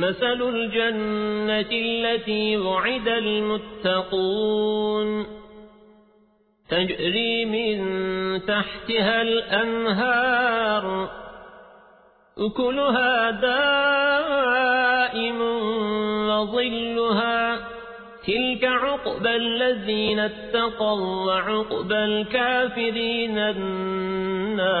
مثل الجنة التي وعد المتقون تجري من تحتها الأنهار أكلها دائم وظلها تلك عقب الذين اتقوا وعقب الكافرين النار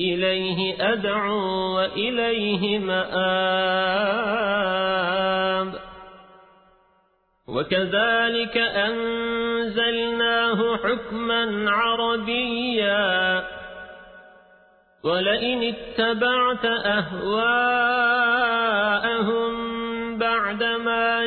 إليه أدعو وإليه مآب. وكذلك أنزلناه حكما عربيا. ولئن اتبعت أهواءهم بعدما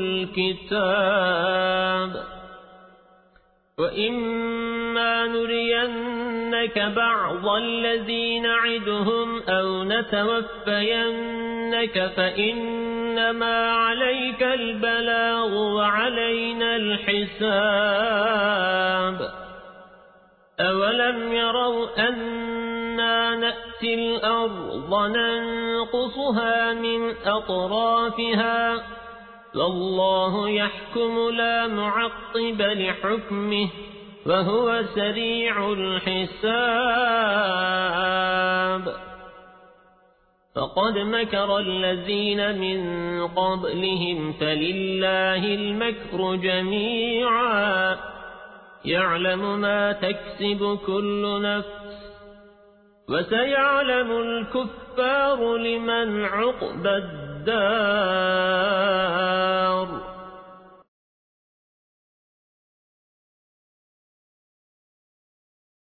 الكتاب وإما نرينك بعض الذين عدهم أو نتوفينك فإنما عليك البلاغ وعلينا الحساب أولم يروا أنا نأتي الأرض ننقصها من أطرافها والله يحكم لا معقب لحكمه وهو سريع الحساب فقد مكر الذين من قبلهم فلله المكر جميعا يعلم ما تكسب كل نفس وسيعلم الكفار لمن عقب الدار.